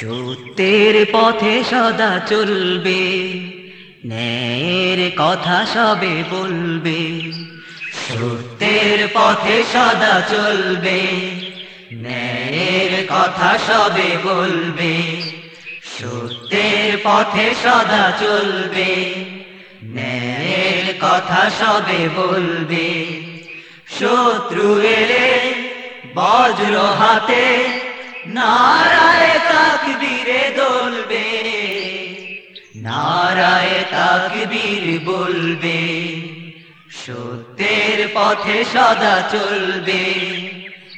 সত্যের পথে সদা চলবে, ন্যায়ের কথা সবে বলবে। সত্যের পথে সদা চলবে, ন্যায়ের কথা সবে বলবে। সত্যের পথে সদা চলবে, ন্যায়ের কথা সবে বলবে। শত্রু এলে বজ্র হাতে নারায় তাকবীরে দলবে। নারায় তাকবীর বলবে। সত্যের পথে সদা চলবে।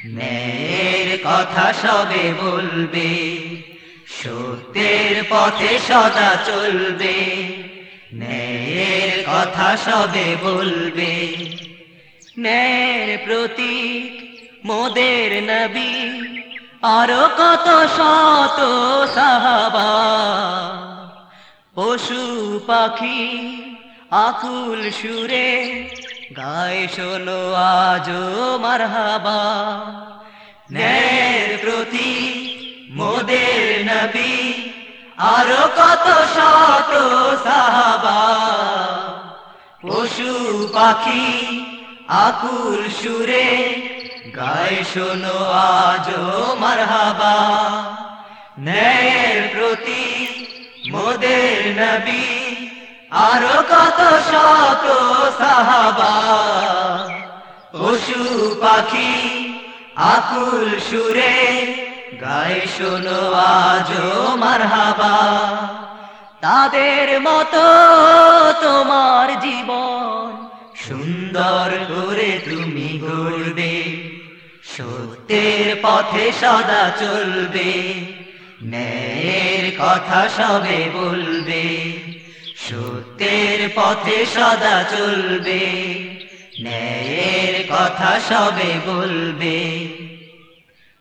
ন্যায়ের কথা সবে বলবে। সত্যের পথে সদা চলবে। ন্যায়ের কথা সবে বলবে। ন্যায়ের প্রতীক মোদের নবী। আরও কত শত সাহাবা। পশু পাখি আকুল সুরে, গায়ে শোনো আজো মারহাবা। ন্যায়ের প্রতি মোদের নবী আরও কত শত সাহাবা। পশু পাখি আকুল সুরে গায়ে শোনো আজো মারহাবা। ন্যায়ের প্রতি মোদের নবী আরও কত শত সাহাবা। পশু পাখি আকুল সুরে গায়ে শোনো আজো মারহাবা। তাদের মতো তোমার জীবন সুন্দর করে তুমি গড়বে সত্যের পথে সদা চলবে, ন্যায়ের কথা সবে বলবে, সত্যের পথে সদা চলবে, ন্যায়ের কথা সবে বলবে।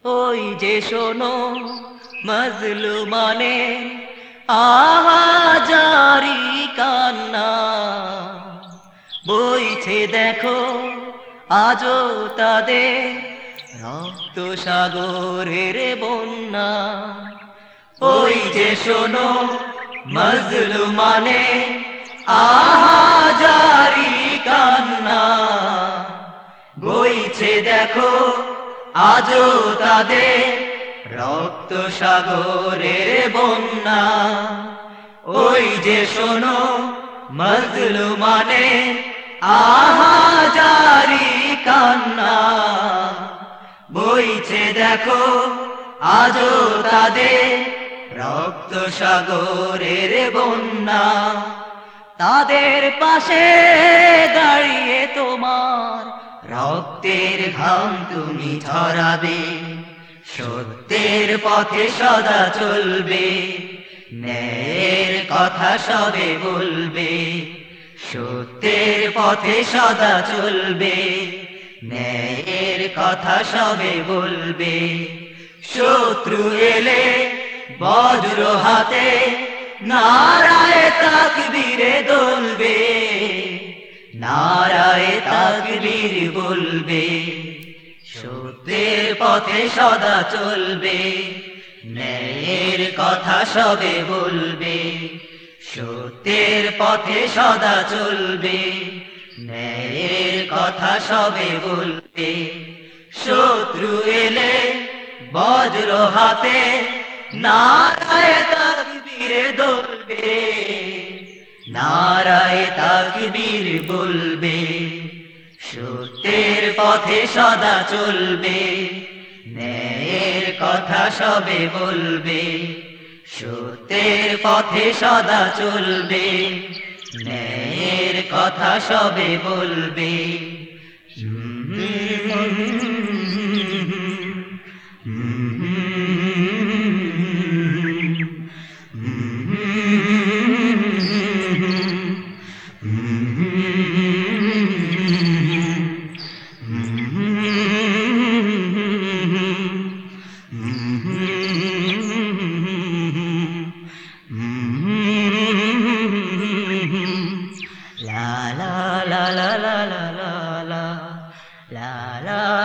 ওই যে শোনো মজলু মানে আহাজারি কান্না বইছে দেখো, আজও তাদের রক্ত সাগরের বন্যা। ওই যে শোনো মজলু মানে আহাজারি কান্না। বইছে দেখো, আজও তাদের রক্ত সাগরের বন্যা। ওই যে শোনো মজলু মানে আহাজারি কান্না। বইছে দেখো, আজও তাদের রক্ত সাগরের বন্যা। তাদের পাশে দাঁড়িয়ে তোমার রক্তের ঘাম তুমি ছড়াবে। সত্যের পথে সদা চলবে, ন্যায়ের কথা সবে বলবে। সত্যের পথে সদা চলবে, ন্যায়ের কথা সবে বলবে। শত্রু এলে বজ্র হাতে, নারায় তাকবীরে দলবে, নারায় তাকবীর বলবে। সত্যের পথে সদা চলবে, ন্যায়ের কথা সবে বলবে। সত্যের পথে সদা চলবে, ন্যায়ের কথা সবে বলবে। শত্রু এলে বজ্র হাতে নারায় তাকবীরে দলবে নারায় তাকবীর বলবে। সত্যের পথে সদা চলবে, ন্যায়ের কথা সবে বলবে। সত্যের পথে সদা চলবে। ন্যায়ের কথা সবে বলবে। la la